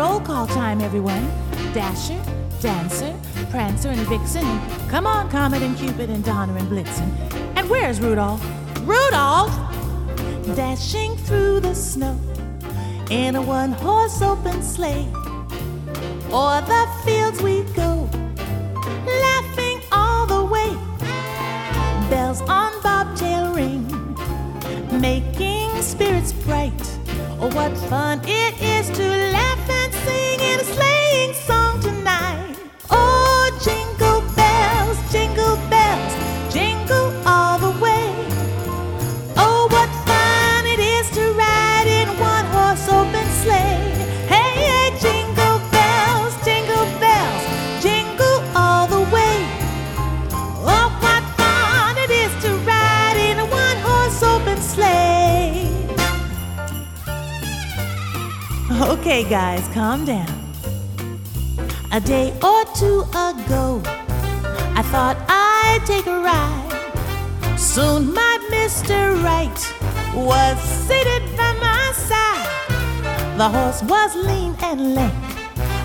roll call time, everyone. Dasher, Dancer, Prancer, and Vixen, and come on, Comet and Cupid and Donner and Blitzen. And where's Rudolph? Rudolph! Dashing through the snow in a one horse open sleigh. O'er the fields we go, laughing all the way. Bells on bobtail ring, making spirits bright. Oh, what fun it is to Okay, guys, calm down. A day or two ago, I thought I'd take a ride. Soon my Mr. Right was seated by my side. The horse was lean and lank.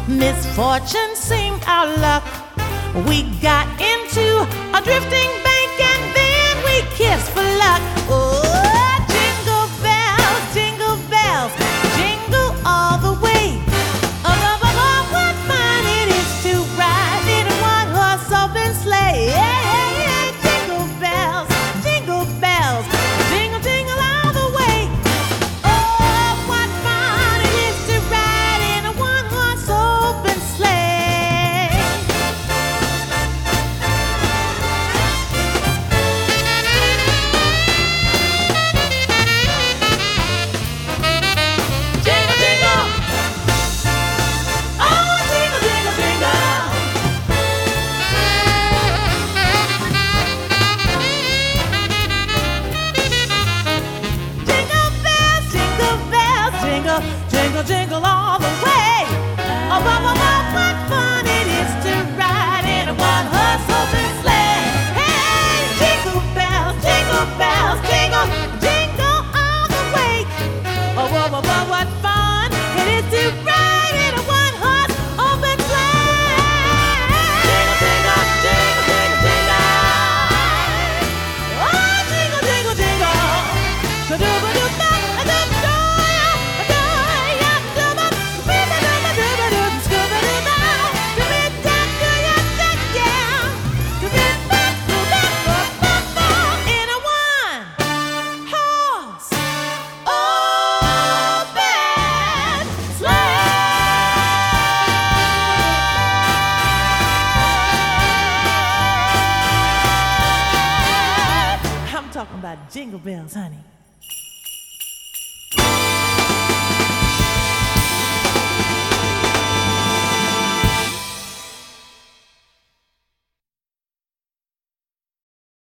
Misfortune seemed our luck. We got into a drifting to jingle bells, honey.